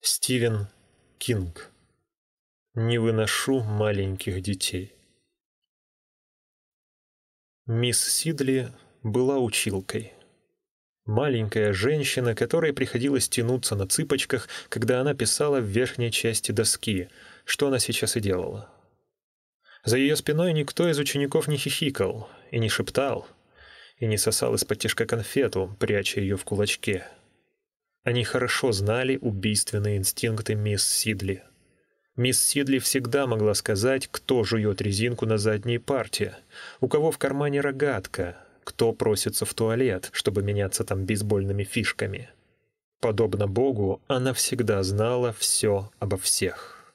Стивен Кинг. Не выношу маленьких детей. Мисс Сидли была училкой. Маленькая женщина, которой приходилось тянуться на цыпочках, когда она писала в верхней части доски, что она сейчас и делала. За ее спиной никто из учеников не хихикал и не шептал, и не сосал из-под конфету, пряча ее в кулачке. Они хорошо знали убийственные инстинкты мисс Сидли. Мисс Сидли всегда могла сказать, кто жует резинку на задней парте, у кого в кармане рогатка, кто просится в туалет, чтобы меняться там бейсбольными фишками. Подобно Богу, она всегда знала все обо всех.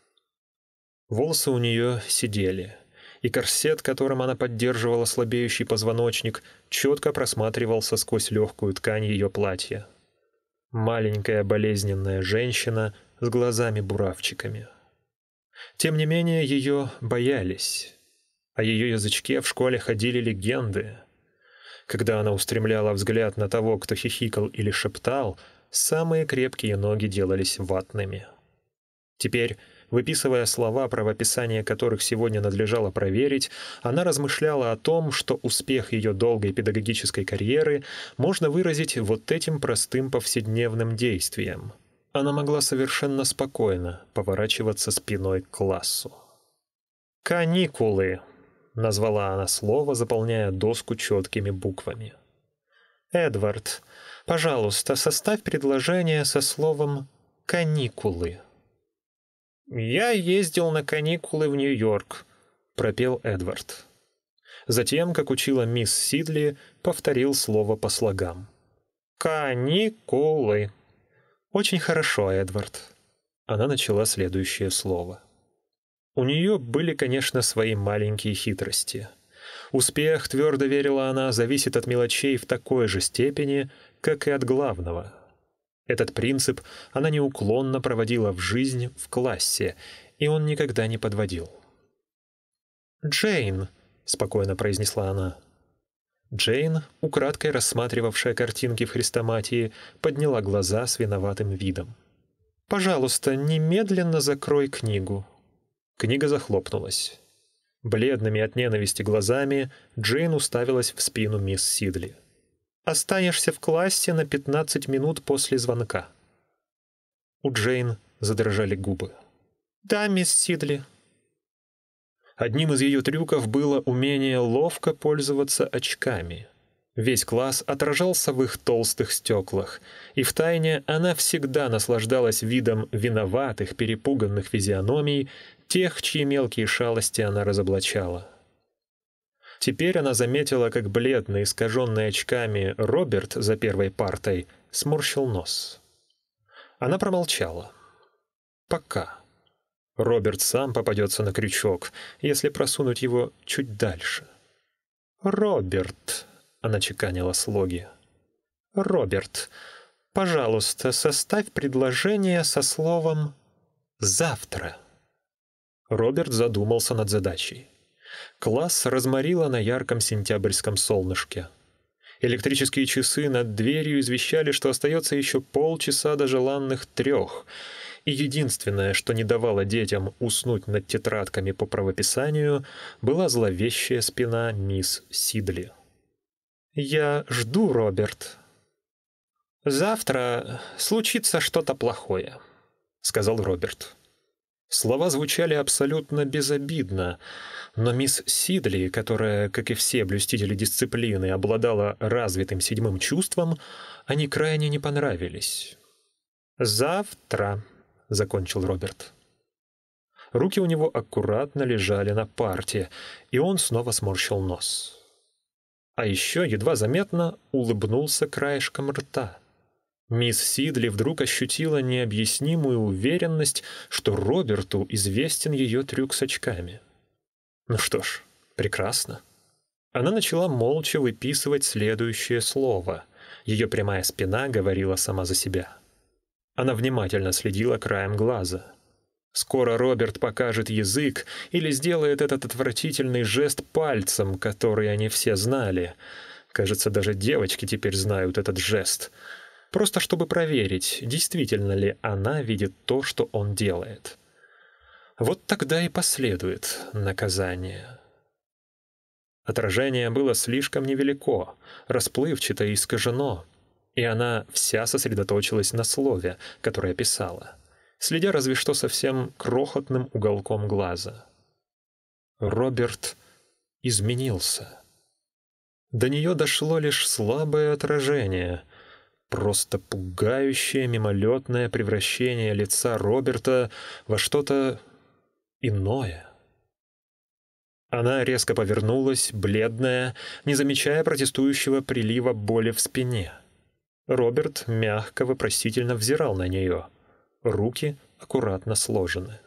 Волосы у нее сидели, и корсет, которым она поддерживала слабеющий позвоночник, четко просматривался сквозь легкую ткань ее платья. Маленькая болезненная женщина с глазами-буравчиками. Тем не менее, ее боялись. О ее язычке в школе ходили легенды. Когда она устремляла взгляд на того, кто хихикал или шептал, самые крепкие ноги делались ватными. Теперь Выписывая слова, правописание которых сегодня надлежало проверить, она размышляла о том, что успех ее долгой педагогической карьеры можно выразить вот этим простым повседневным действием. Она могла совершенно спокойно поворачиваться спиной к классу. «Каникулы», — назвала она слово, заполняя доску четкими буквами. «Эдвард, пожалуйста, составь предложение со словом «каникулы». «Я ездил на каникулы в Нью-Йорк», — пропел Эдвард. Затем, как учила мисс Сидли, повторил слово по слогам. «Каникулы». «Очень хорошо, Эдвард». Она начала следующее слово. У нее были, конечно, свои маленькие хитрости. Успех, твердо верила она, зависит от мелочей в такой же степени, как и от главного — этот принцип она неуклонно проводила в жизнь в классе, и он никогда не подводил. «Джейн», — спокойно произнесла она. Джейн, украдкой рассматривавшая картинки в хрестоматии, подняла глаза с виноватым видом. «Пожалуйста, немедленно закрой книгу». Книга захлопнулась. Бледными от ненависти глазами Джейн уставилась в спину мисс Сидли. Останешься в классе на 15 минут после звонка». У Джейн задрожали губы. «Да, мисс Сидли». Одним из ее трюков было умение ловко пользоваться очками. Весь класс отражался в их толстых стеклах, и втайне она всегда наслаждалась видом виноватых, перепуганных физиономий тех, чьи мелкие шалости она разоблачала. Теперь она заметила, как бледный, искаженный очками Роберт за первой партой сморщил нос. Она промолчала. Пока. Роберт сам попадется на крючок, если просунуть его чуть дальше. «Роберт», — она чеканила слоги. «Роберт, пожалуйста, составь предложение со словом «завтра». Роберт задумался над задачей. Класс разморило на ярком сентябрьском солнышке. Электрические часы над дверью извещали, что остается еще полчаса до желанных трех, и единственное, что не давало детям уснуть над тетрадками по правописанию, была зловещая спина мисс Сидли. «Я жду, Роберт». «Завтра случится что-то плохое», — сказал Роберт. Слова звучали абсолютно безобидно, но мисс Сидли, которая, как и все блюстители дисциплины, обладала развитым седьмым чувством, они крайне не понравились. «Завтра», — закончил Роберт. Руки у него аккуратно лежали на парте, и он снова сморщил нос. А еще едва заметно улыбнулся краешком рта. Мисс Сидли вдруг ощутила необъяснимую уверенность, что Роберту известен ее трюк с очками. Ну что ж, прекрасно. Она начала молча выписывать следующее слово. Ее прямая спина говорила сама за себя. Она внимательно следила краем глаза. Скоро Роберт покажет язык или сделает этот отвратительный жест пальцем, который они все знали. Кажется, даже девочки теперь знают этот жест — просто чтобы проверить, действительно ли она видит то, что он делает. Вот тогда и последует наказание. Отражение было слишком невелико, расплывчато и искажено, и она вся сосредоточилась на слове, которое писала, следя разве что совсем крохотным уголком глаза. Роберт изменился. До нее дошло лишь слабое отражение, просто пугающее мимолетное превращение лица Роберта во что-то иное. Она резко повернулась, бледная, не замечая протестующего прилива боли в спине. Роберт мягко вопросительно взирал на нее. Руки аккуратно сложены.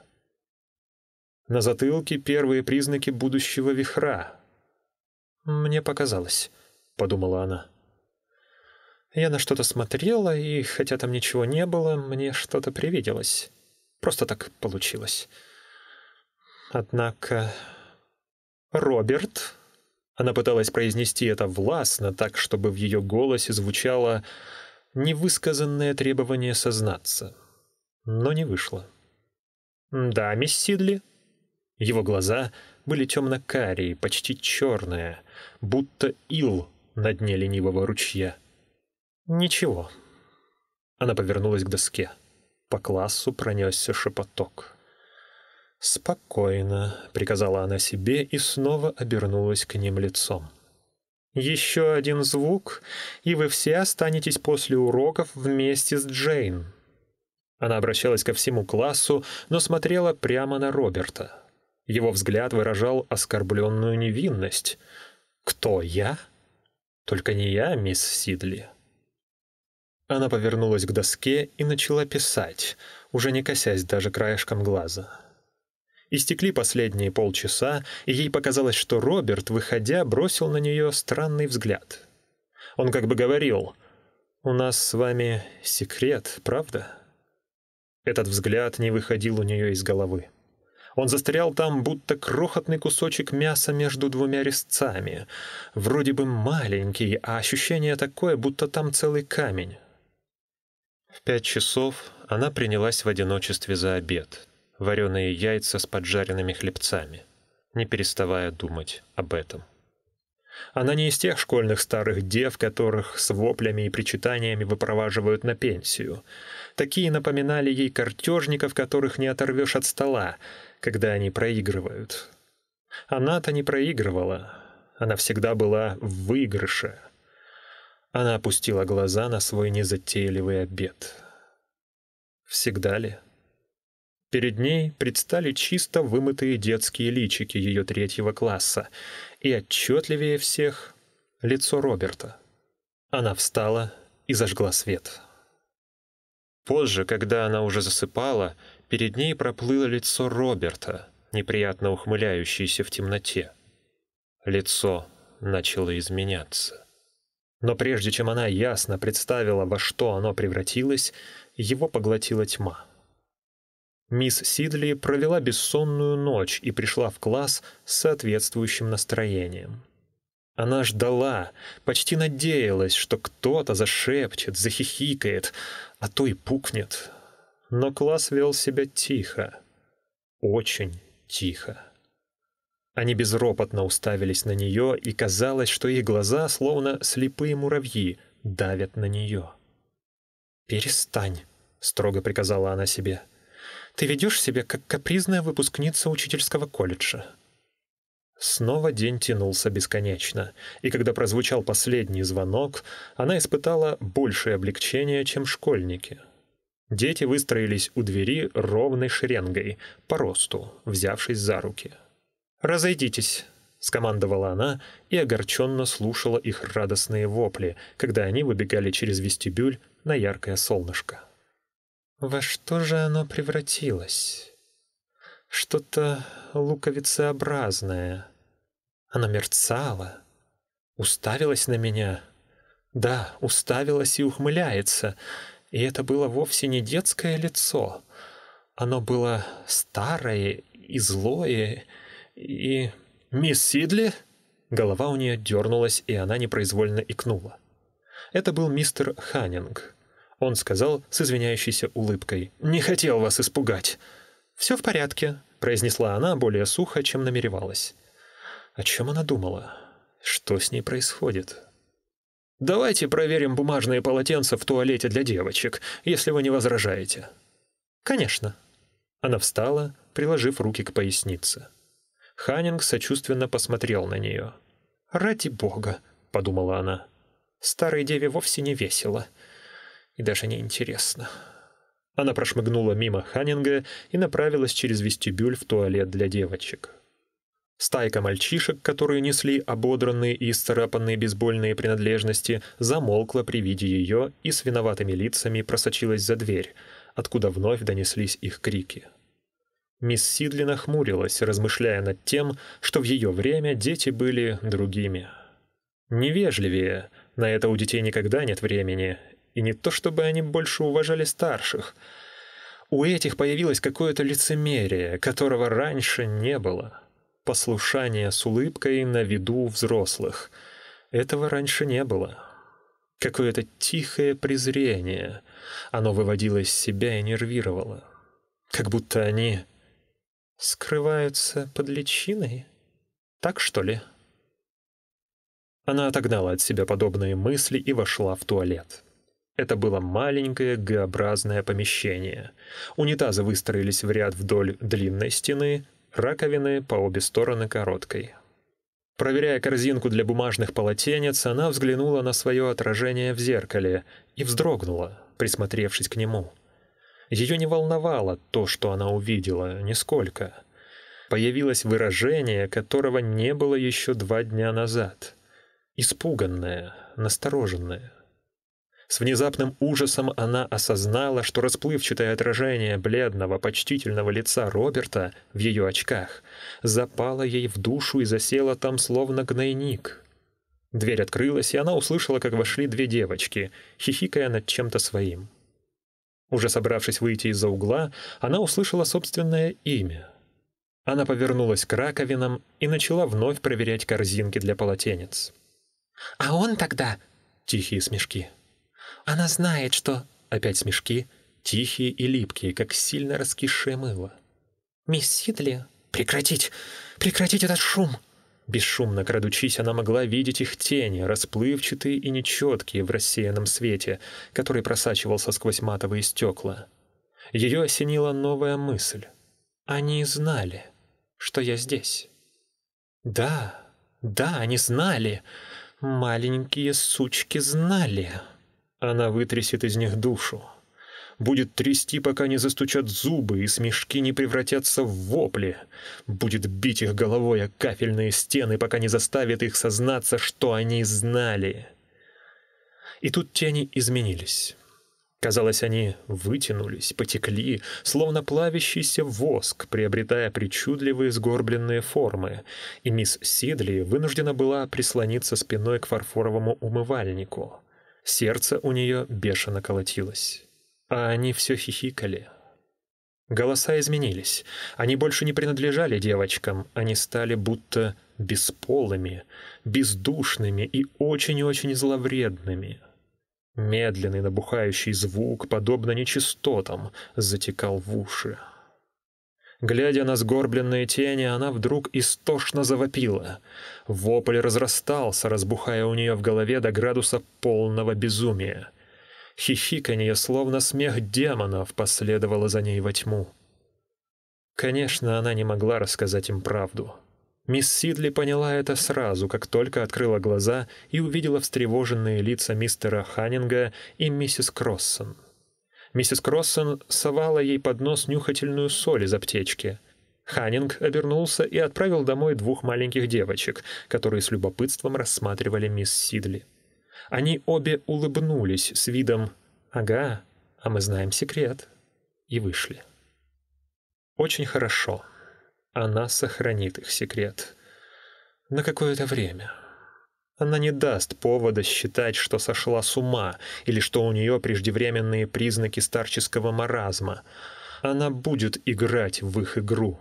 На затылке первые признаки будущего вихра. «Мне показалось», — подумала она. Я на что-то смотрела, и хотя там ничего не было, мне что-то привиделось. Просто так получилось. Однако «Роберт?» Она пыталась произнести это властно, так, чтобы в ее голосе звучало невысказанное требование сознаться. Но не вышло. «Да, мисс Сидли?» Его глаза были темно-карие, почти черные, будто ил на дне ленивого ручья. «Ничего». Она повернулась к доске. По классу пронесся шепоток. «Спокойно», — приказала она себе и снова обернулась к ним лицом. «Еще один звук, и вы все останетесь после уроков вместе с Джейн». Она обращалась ко всему классу, но смотрела прямо на Роберта. Его взгляд выражал оскорбленную невинность. «Кто я?» «Только не я, мисс Сидли». Она повернулась к доске и начала писать, уже не косясь даже краешком глаза. Истекли последние полчаса, и ей показалось, что Роберт, выходя, бросил на нее странный взгляд. Он как бы говорил «У нас с вами секрет, правда?» Этот взгляд не выходил у нее из головы. Он застрял там, будто крохотный кусочек мяса между двумя резцами. Вроде бы маленький, а ощущение такое, будто там целый камень. В пять часов она принялась в одиночестве за обед вареные яйца с поджаренными хлебцами, не переставая думать об этом. Она не из тех школьных старых дев, которых с воплями и причитаниями выпроваживают на пенсию. Такие напоминали ей картежников, которых не оторвешь от стола, когда они проигрывают. Она-то не проигрывала. Она всегда была в выигрыше. Она опустила глаза на свой незатейливый обед. Всегда ли? Перед ней предстали чисто вымытые детские личики ее третьего класса, и отчетливее всех — лицо Роберта. Она встала и зажгла свет. Позже, когда она уже засыпала, перед ней проплыло лицо Роберта, неприятно ухмыляющееся в темноте. Лицо начало изменяться. Но прежде чем она ясно представила, во что оно превратилось, его поглотила тьма. Мисс Сидли провела бессонную ночь и пришла в класс с соответствующим настроением. Она ждала, почти надеялась, что кто-то зашепчет, захихикает, а то и пукнет. Но класс вел себя тихо, очень тихо. Они безропотно уставились на нее, и казалось, что их глаза, словно слепые муравьи, давят на нее. «Перестань», — строго приказала она себе. Ты ведешь себя, как капризная выпускница учительского колледжа». Снова день тянулся бесконечно, и когда прозвучал последний звонок, она испытала большее облегчение, чем школьники. Дети выстроились у двери ровной шеренгой, по росту, взявшись за руки. «Разойдитесь», — скомандовала она и огорченно слушала их радостные вопли, когда они выбегали через вестибюль на яркое солнышко. Во что же оно превратилось? Что-то луковицеобразное. Оно мерцало, уставилось на меня. Да, уставилось и ухмыляется. И это было вовсе не детское лицо. Оно было старое и злое, и... «Мисс Сидли?» Голова у нее дернулась, и она непроизвольно икнула. Это был мистер Ханнинг. Он сказал с извиняющейся улыбкой. «Не хотел вас испугать». «Все в порядке», — произнесла она более сухо, чем намеревалась. О чем она думала? Что с ней происходит? «Давайте проверим бумажные полотенца в туалете для девочек, если вы не возражаете». «Конечно». Она встала, приложив руки к пояснице. Ханнинг сочувственно посмотрел на нее. «Ради бога», — подумала она. «Старой деве вовсе не весело и даже не интересно». Она прошмыгнула мимо Ханнинга и направилась через вестибюль в туалет для девочек. Стайка мальчишек, которые несли ободранные и исцарапанные бейсбольные принадлежности, замолкла при виде ее и с виноватыми лицами просочилась за дверь, откуда вновь донеслись их крики. Мисс Сидли нахмурилась, размышляя над тем, что в ее время дети были другими. Невежливее, на это у детей никогда нет времени, и не то чтобы они больше уважали старших. У этих появилось какое-то лицемерие, которого раньше не было послушание с улыбкой на виду взрослых. Этого раньше не было. Какое-то тихое презрение. Оно выводило из себя и нервировало. Как будто они скрываются под личиной. Так что ли? Она отогнала от себя подобные мысли и вошла в туалет. Это было маленькое Г-образное помещение. Унитазы выстроились в ряд вдоль длинной стены, раковины по обе стороны короткой. Проверяя корзинку для бумажных полотенец, она взглянула на свое отражение в зеркале и вздрогнула, присмотревшись к нему. Ее не волновало то, что она увидела, нисколько. Появилось выражение, которого не было еще два дня назад. Испуганное, настороженное. С внезапным ужасом она осознала, что расплывчатое отражение бледного, почтительного лица Роберта в ее очках запало ей в душу и засело там словно гнойник. Дверь открылась, и она услышала, как вошли две девочки, хихикая над чем-то своим. Уже собравшись выйти из-за угла, она услышала собственное имя. Она повернулась к раковинам и начала вновь проверять корзинки для полотенец. «А он тогда...» — тихие смешки. Она знает, что...» Опять смешки, тихие и липкие, как сильно раскисшее мыло. «Мисс Сидли, прекратить! Прекратить этот шум!» Бесшумно крадучись, она могла видеть их тени, расплывчатые и нечеткие в рассеянном свете, который просачивался сквозь матовые стекла. Ее осенила новая мысль. Они знали, что я здесь. Да, да, они знали. Маленькие сучки знали. Она вытрясет из них душу. Будет трясти, пока не застучат зубы, и смешки не превратятся в вопли. Будет бить их головой о кафельные стены, пока не заставит их сознаться, что они знали. И тут тени изменились. Казалось, они вытянулись, потекли, словно плавящийся воск, приобретая причудливые сгорбленные формы, и мисс Сидли вынуждена была прислониться спиной к фарфоровому умывальнику. Сердце у нее бешено колотилось. А они все хихикали. Голоса изменились. Они больше не принадлежали девочкам, они стали будто бесполыми, бездушными и очень-очень зловредными. Медленный набухающий звук, подобно нечистотам, затекал в уши. Глядя на сгорбленные тени, она вдруг истошно завопила. Вопль разрастался, разбухая у нее в голове до градуса полного безумия. Хихиканье, словно смех демонов, последовало за ней во тьму. Конечно, она не могла рассказать им правду. Мисс Сидли поняла это сразу, как только открыла глаза и увидела встревоженные лица мистера Ханнинга и миссис Кроссон. Миссис Кроссон совала ей под нос нюхательную соль из аптечки. Ханнинг обернулся и отправил домой двух маленьких девочек, которые с любопытством рассматривали мисс Сидли. Они обе улыбнулись с видом «Ага, а мы знаем секрет» и вышли. Очень хорошо. Она сохранит их секрет. На какое-то время. Она не даст повода считать, что сошла с ума или что у нее преждевременные признаки старческого маразма. Она будет играть в их игру,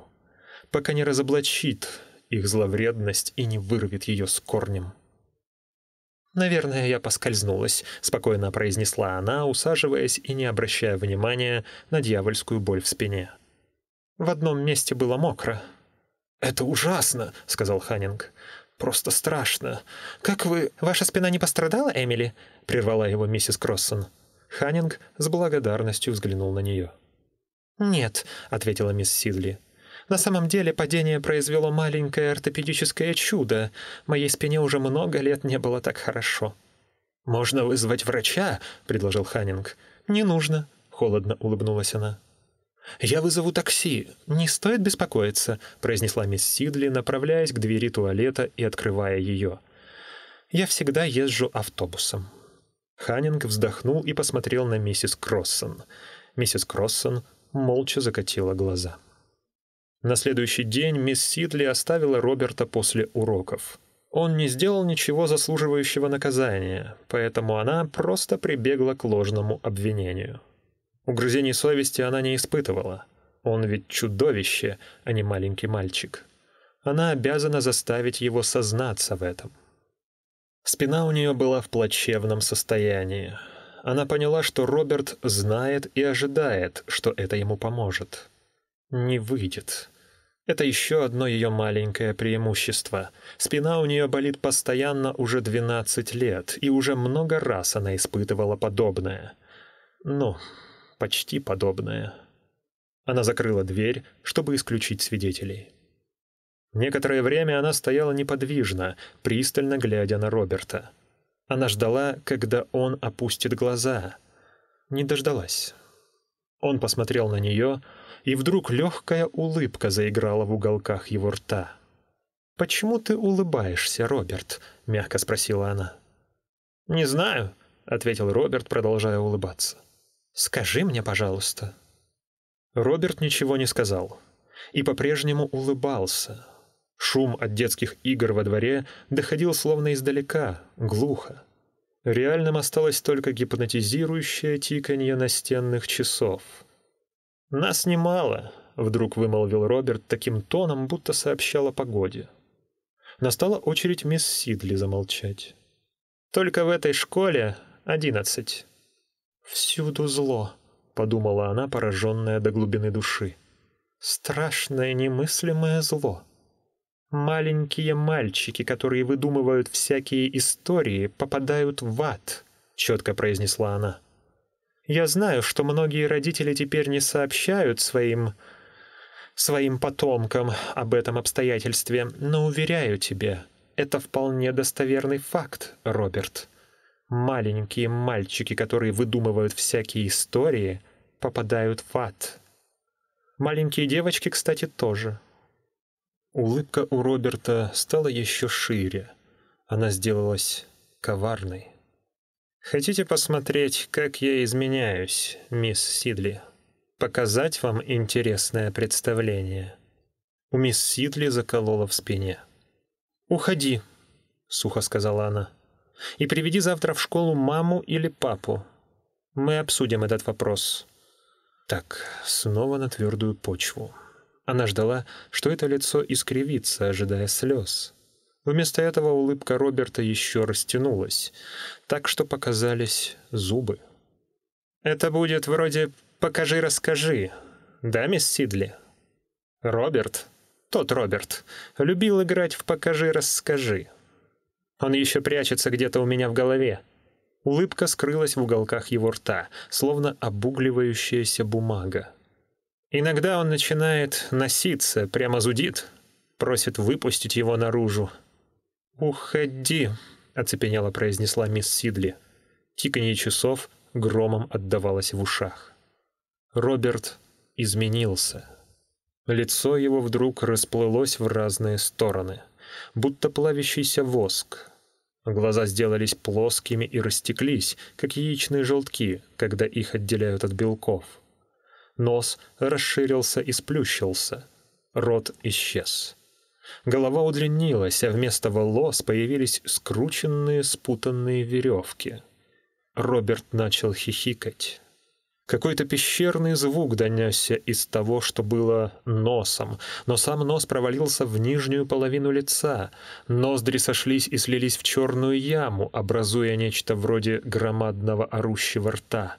пока не разоблачит их зловредность и не вырвет ее с корнем. «Наверное, я поскользнулась», — спокойно произнесла она, усаживаясь и не обращая внимания на дьявольскую боль в спине. В одном месте было мокро. «Это ужасно», — сказал Ханнинг. «Просто страшно. Как вы...» «Ваша спина не пострадала, Эмили?» — прервала его миссис Кроссон. Ханнинг с благодарностью взглянул на нее. «Нет», — ответила мисс Сидли. На самом деле падение произвело маленькое ортопедическое чудо. Моей спине уже много лет не было так хорошо. «Можно вызвать врача», — предложил Ханнинг. «Не нужно», — холодно улыбнулась она. «Я вызову такси. Не стоит беспокоиться», — произнесла мисс Сидли, направляясь к двери туалета и открывая ее. «Я всегда езжу автобусом». Ханнинг вздохнул и посмотрел на миссис Кроссон. Миссис Кроссон молча закатила глаза. На следующий день мисс Сидли оставила Роберта после уроков. Он не сделал ничего заслуживающего наказания, поэтому она просто прибегла к ложному обвинению. Угрызений совести она не испытывала. Он ведь чудовище, а не маленький мальчик. Она обязана заставить его сознаться в этом. Спина у нее была в плачевном состоянии. Она поняла, что Роберт знает и ожидает, что это ему поможет. Не выйдет. Это еще одно ее маленькое преимущество. Спина у нее болит постоянно уже 12 лет, и уже много раз она испытывала подобное. Ну, почти подобное. Она закрыла дверь, чтобы исключить свидетелей. Некоторое время она стояла неподвижно, пристально глядя на Роберта. Она ждала, когда он опустит глаза. Не дождалась. Он посмотрел на нее, и вдруг легкая улыбка заиграла в уголках его рта. «Почему ты улыбаешься, Роберт?» — мягко спросила она. «Не знаю», — ответил Роберт, продолжая улыбаться. «Скажи мне, пожалуйста». Роберт ничего не сказал и по-прежнему улыбался. Шум от детских игр во дворе доходил словно издалека, глухо. Реальным осталось только гипнотизирующее тиканье настенных часов — «Нас немало», — вдруг вымолвил Роберт таким тоном, будто сообщал о погоде. Настала очередь мисс Сидли замолчать. «Только в этой школе одиннадцать». «Всюду зло», — подумала она, пораженная до глубины души. «Страшное немыслимое зло. Маленькие мальчики, которые выдумывают всякие истории, попадают в ад», — четко произнесла она. Я знаю, что многие родители теперь не сообщают своим своим потомкам об этом обстоятельстве, но уверяю тебя, это вполне достоверный факт, Роберт. Маленькие мальчики, которые выдумывают всякие истории, попадают в ад. Маленькие девочки, кстати, тоже. Улыбка у Роберта стала еще шире. Она сделалась коварной. Хотите посмотреть, как я изменяюсь, мисс Сидли? Показать вам интересное представление?» У мисс Сидли заколола в спине. «Уходи», — сухо сказала она, — «и приведи завтра в школу маму или папу. Мы обсудим этот вопрос». Так, снова на твердую почву. Она ждала, что это лицо искривится, ожидая слез. Вместо этого улыбка Роберта еще растянулась, так что показались зубы. «Это будет вроде «покажи, расскажи», да, мисс Сидли?» Роберт, тот Роберт, любил играть в «покажи, расскажи». Он еще прячется где-то у меня в голове. Улыбка скрылась в уголках его рта, словно обугливающаяся бумага. Иногда он начинает носиться, прямо зудит, просит выпустить его наружу, «Уходи», — оцепенело произнесла мисс Сидли. Тиканье часов громом отдавалось в ушах. Роберт изменился. Лицо его вдруг расплылось в разные стороны, будто плавящийся воск. Глаза сделались плоскими и растеклись, как яичные желтки, когда их отделяют от белков. Нос расширился и сплющился. Рот исчез. Голова удлинилась, а вместо волос появились скрученные спутанные веревки. Роберт начал хихикать. Какой-то пещерный звук донесся из того, что было носом, но сам нос провалился в нижнюю половину лица. Ноздри сошлись и слились в черную яму, образуя нечто вроде громадного орущего рта.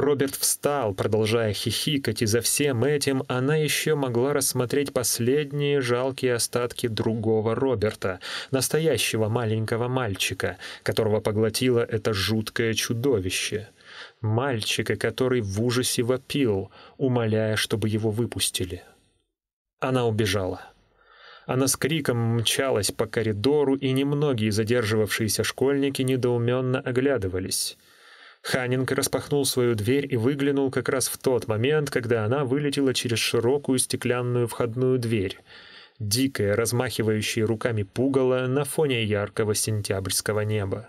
Роберт встал, продолжая хихикать, и за всем этим она еще могла рассмотреть последние жалкие остатки другого Роберта, настоящего маленького мальчика, которого поглотило это жуткое чудовище — мальчика, который в ужасе вопил, умоляя, чтобы его выпустили. Она убежала. Она с криком мчалась по коридору, и немногие задерживавшиеся школьники недоуменно оглядывались. Ханнинг распахнул свою дверь и выглянул как раз в тот момент, когда она вылетела через широкую стеклянную входную дверь, дикая, размахивающая руками пугало на фоне яркого сентябрьского неба.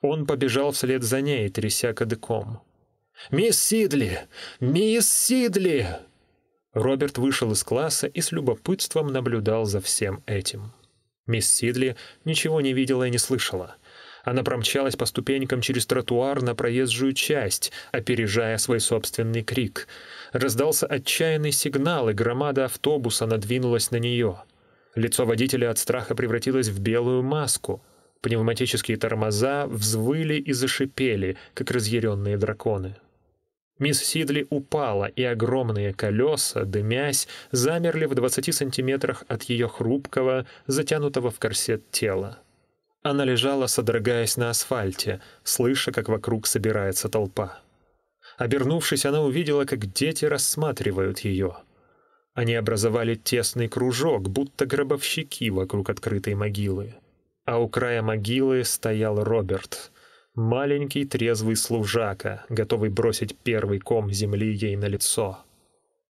Он побежал вслед за ней, тряся кадыком. «Мисс Сидли! Мисс Сидли!» Роберт вышел из класса и с любопытством наблюдал за всем этим. Мисс Сидли ничего не видела и не слышала. Она промчалась по ступенькам через тротуар на проезжую часть, опережая свой собственный крик. Раздался отчаянный сигнал, и громада автобуса надвинулась на нее. Лицо водителя от страха превратилось в белую маску — Пневматические тормоза взвыли и зашипели, как разъяренные драконы. Мисс Сидли упала, и огромные колеса, дымясь, замерли в двадцати сантиметрах от ее хрупкого, затянутого в корсет тела. Она лежала, содрогаясь на асфальте, слыша, как вокруг собирается толпа. Обернувшись, она увидела, как дети рассматривают ее. Они образовали тесный кружок, будто гробовщики вокруг открытой могилы а у края могилы стоял Роберт, маленький трезвый служака, готовый бросить первый ком земли ей на лицо.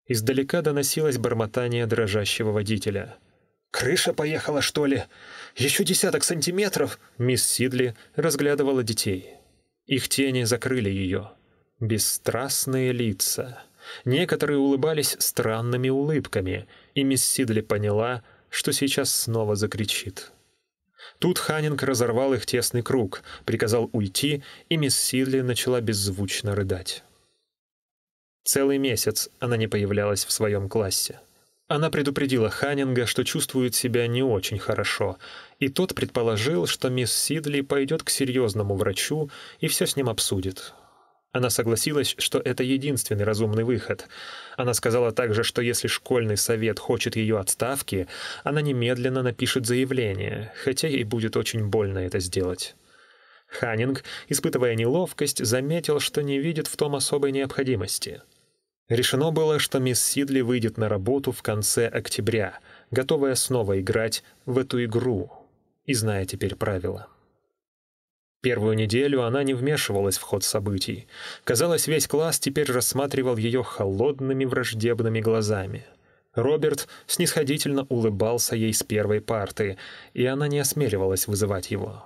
Издалека доносилось бормотание дрожащего водителя. «Крыша поехала, что ли? Еще десяток сантиметров!» Мисс Сидли разглядывала детей. Их тени закрыли ее. Бесстрастные лица. Некоторые улыбались странными улыбками, и мисс Сидли поняла, что сейчас снова закричит. Тут Ханинг разорвал их тесный круг, приказал уйти, и мисс Сидли начала беззвучно рыдать. Целый месяц она не появлялась в своем классе. Она предупредила Ханнинга, что чувствует себя не очень хорошо, и тот предположил, что мисс Сидли пойдет к серьезному врачу и все с ним обсудит. Она согласилась, что это единственный разумный выход. Она сказала также, что если школьный совет хочет ее отставки, она немедленно напишет заявление, хотя ей будет очень больно это сделать. Ханнинг, испытывая неловкость, заметил, что не видит в том особой необходимости. Решено было, что мисс Сидли выйдет на работу в конце октября, готовая снова играть в эту игру и зная теперь правила. Первую неделю она не вмешивалась в ход событий. Казалось, весь класс теперь рассматривал ее холодными враждебными глазами. Роберт снисходительно улыбался ей с первой парты, и она не осмеливалась вызывать его.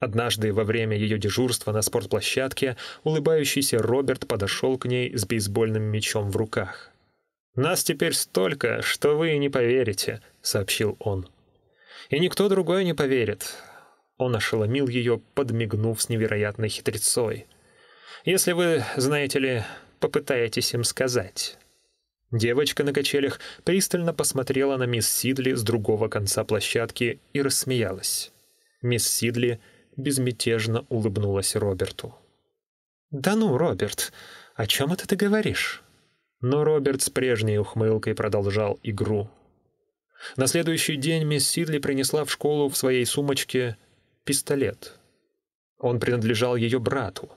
Однажды во время ее дежурства на спортплощадке улыбающийся Роберт подошел к ней с бейсбольным мячом в руках. «Нас теперь столько, что вы не поверите», — сообщил он. «И никто другой не поверит. Он ошеломил ее, подмигнув с невероятной хитрецой. «Если вы, знаете ли, попытаетесь им сказать». Девочка на качелях пристально посмотрела на мисс Сидли с другого конца площадки и рассмеялась. Мисс Сидли безмятежно улыбнулась Роберту. «Да ну, Роберт, о чем это ты говоришь?» Но Роберт с прежней ухмылкой продолжал игру. На следующий день мисс Сидли принесла в школу в своей сумочке пистолет. Он принадлежал ее брату.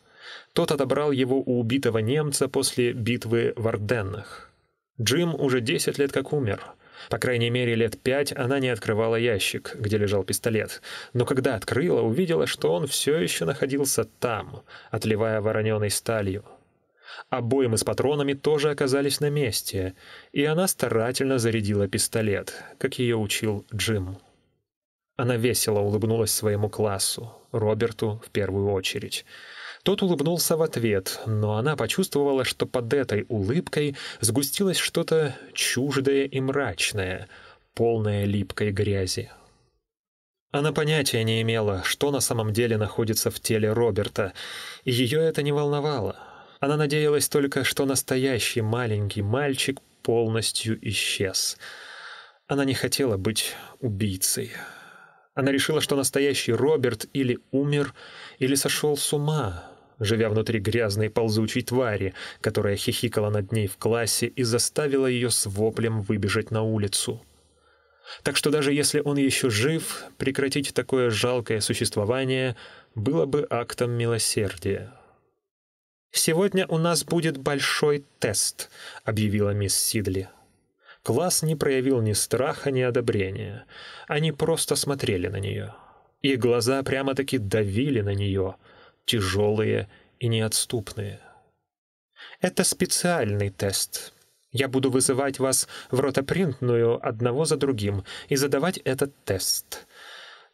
Тот отобрал его у убитого немца после битвы в Арденнах. Джим уже 10 лет как умер. По крайней мере, лет пять она не открывала ящик, где лежал пистолет, но когда открыла, увидела, что он все еще находился там, отливая вороненой сталью. Обоймы с патронами тоже оказались на месте, и она старательно зарядила пистолет, как ее учил Джим. Она весело улыбнулась своему классу, Роберту в первую очередь. Тот улыбнулся в ответ, но она почувствовала, что под этой улыбкой сгустилось что-то чуждое и мрачное, полное липкой грязи. Она понятия не имела, что на самом деле находится в теле Роберта, и ее это не волновало. Она надеялась только, что настоящий маленький мальчик полностью исчез. Она не хотела быть убийцей. Она решила, что настоящий Роберт или умер, или сошел с ума, живя внутри грязной ползучей твари, которая хихикала над ней в классе и заставила ее с воплем выбежать на улицу. Так что даже если он еще жив, прекратить такое жалкое существование было бы актом милосердия. «Сегодня у нас будет большой тест», — объявила мисс Сидли. Класс не проявил ни страха, ни одобрения. Они просто смотрели на нее. Их глаза прямо-таки давили на нее, тяжелые и неотступные. «Это специальный тест. Я буду вызывать вас в ротопринтную одного за другим и задавать этот тест.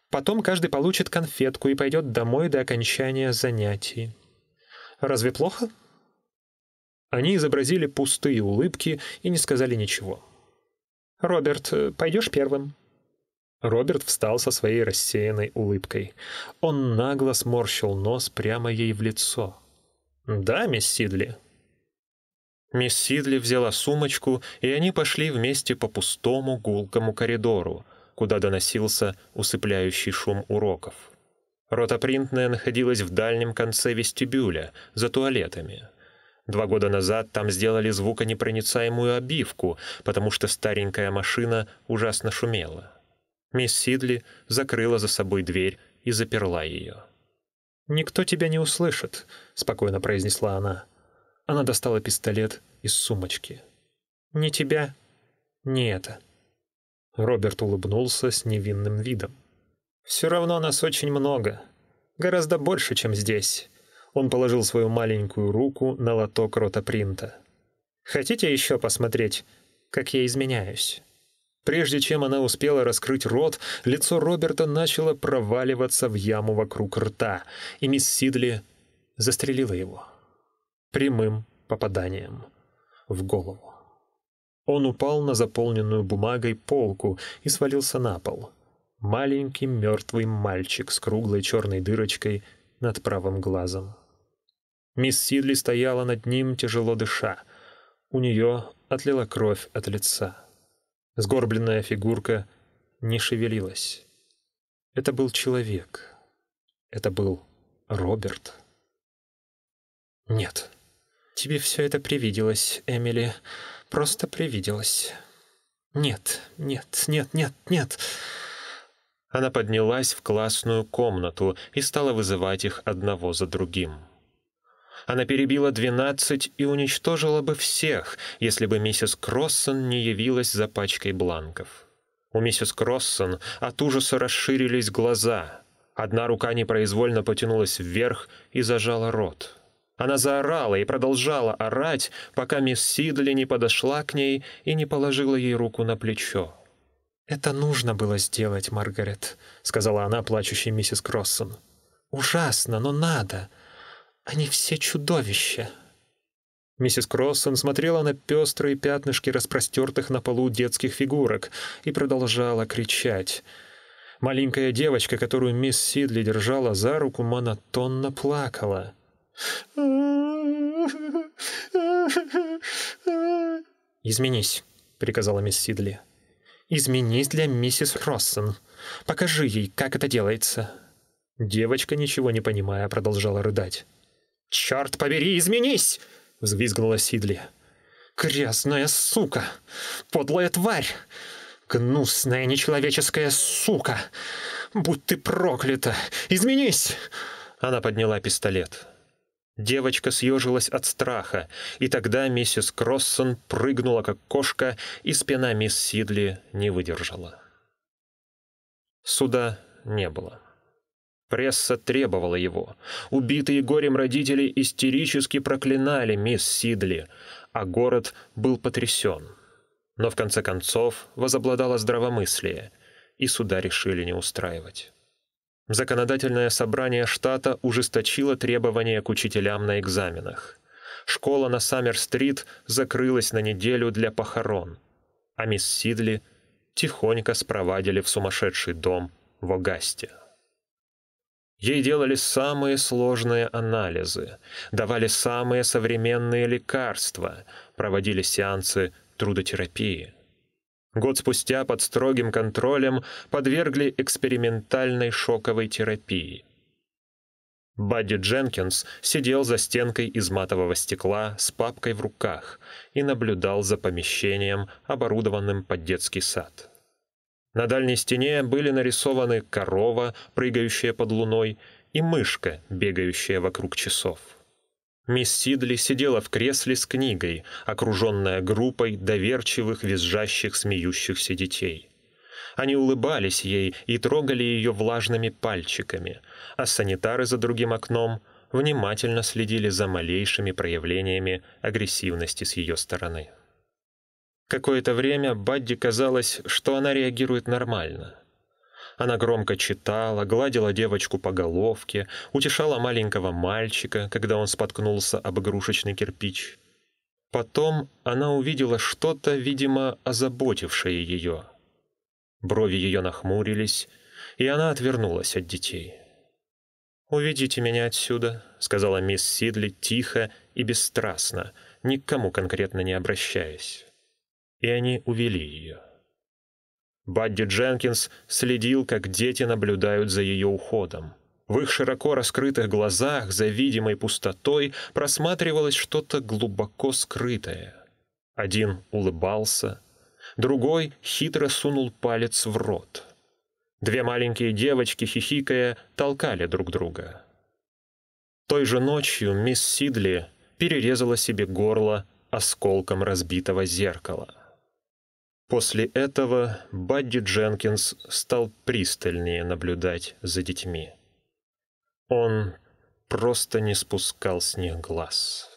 Потом каждый получит конфетку и пойдет домой до окончания занятий. Разве плохо?» Они изобразили пустые улыбки и не сказали ничего. «Роберт, пойдешь первым?» Роберт встал со своей рассеянной улыбкой. Он нагло сморщил нос прямо ей в лицо. «Да, мисс Сидли». Мисс Сидли взяла сумочку, и они пошли вместе по пустому гулкому коридору, куда доносился усыпляющий шум уроков. Ротопринтная находилась в дальнем конце вестибюля, за туалетами. Два года назад там сделали звуконепроницаемую обивку, потому что старенькая машина ужасно шумела. Мисс Сидли закрыла за собой дверь и заперла ее. «Никто тебя не услышит», — спокойно произнесла она. Она достала пистолет из сумочки. «Ни тебя, ни это». Роберт улыбнулся с невинным видом. «Все равно нас очень много. Гораздо больше, чем здесь. Он положил свою маленькую руку на лоток ротопринта. «Хотите еще посмотреть, как я изменяюсь?» Прежде чем она успела раскрыть рот, лицо Роберта начало проваливаться в яму вокруг рта, и мисс Сидли застрелила его. Прямым попаданием в голову. Он упал на заполненную бумагой полку и свалился на пол. Маленький мертвый мальчик с круглой черной дырочкой над правым глазом. Мисс Сидли стояла над ним, тяжело дыша. У нее отлила кровь от лица. Сгорбленная фигурка не шевелилась. Это был человек. Это был Роберт. Нет. Тебе все это привиделось, Эмили. Просто привиделось. Нет, нет, нет, нет, нет. Она поднялась в классную комнату и стала вызывать их одного за другим. Она перебила двенадцать и уничтожила бы всех, если бы миссис Кроссон не явилась за пачкой бланков. У миссис Кроссон от ужаса расширились глаза. Одна рука непроизвольно потянулась вверх и зажала рот. Она заорала и продолжала орать, пока мисс Сидли не подошла к ней и не положила ей руку на плечо. «Это нужно было сделать, Маргарет», — сказала она плачущей миссис Кроссон. «Ужасно, но надо. Они все чудовища. Миссис Кроссон смотрела на пестрые пятнышки распростертых на полу детских фигурок и продолжала кричать. Маленькая девочка, которую мисс Сидли держала за руку, монотонно плакала. «Изменись», — приказала мисс Сидли. «Изменись для миссис Кроссон. Покажи ей, как это делается». Девочка, ничего не понимая, продолжала рыдать. «Черт побери, изменись!» — взвизгнула Сидли. «Грязная сука! Подлая тварь! Гнусная нечеловеческая сука! Будь ты проклята! Изменись!» Она подняла пистолет. Девочка съежилась от страха, и тогда миссис Кроссон прыгнула, как кошка, и спина мисс Сидли не выдержала. Суда не было. Пресса требовала его. Убитые горем родители истерически проклинали мисс Сидли, а город был потрясен. Но в конце концов возобладало здравомыслие, и суда решили не устраивать. Законодательное собрание штата ужесточило требования к учителям на экзаменах. Школа на Саммер-стрит закрылась на неделю для похорон, а мисс Сидли тихонько спровадили в сумасшедший дом в Огасте. Ей делали самые сложные анализы, давали самые современные лекарства, проводили сеансы трудотерапии. Год спустя под строгим контролем подвергли экспериментальной шоковой терапии. Бадди Дженкинс сидел за стенкой из матового стекла с папкой в руках и наблюдал за помещением, оборудованным под детский сад. На дальней стене были нарисованы корова, прыгающая под луной, и мышка, бегающая вокруг часов. Мисс Сидли сидела в кресле с книгой, окруженная группой доверчивых, визжащих, смеющихся детей. Они улыбались ей и трогали ее влажными пальчиками, а санитары за другим окном внимательно следили за малейшими проявлениями агрессивности с ее стороны. Какое-то время Бадди казалось, что она реагирует нормально. Она громко читала, гладила девочку по головке, утешала маленького мальчика, когда он споткнулся об игрушечный кирпич. Потом она увидела что-то, видимо, озаботившее ее — Брови ее нахмурились, и она отвернулась от детей. «Уведите меня отсюда», — сказала мисс Сидли тихо и бесстрастно, ни к кому конкретно не обращаясь. И они увели ее. Бадди Дженкинс следил, как дети наблюдают за ее уходом. В их широко раскрытых глазах за видимой пустотой просматривалось что-то глубоко скрытое. Один улыбался, другой хитро сунул палец в рот. Две маленькие девочки, хихикая, толкали друг друга. Той же ночью мисс Сидли перерезала себе горло осколком разбитого зеркала. После этого Бадди Дженкинс стал пристальнее наблюдать за детьми. Он просто не спускал с них глаз.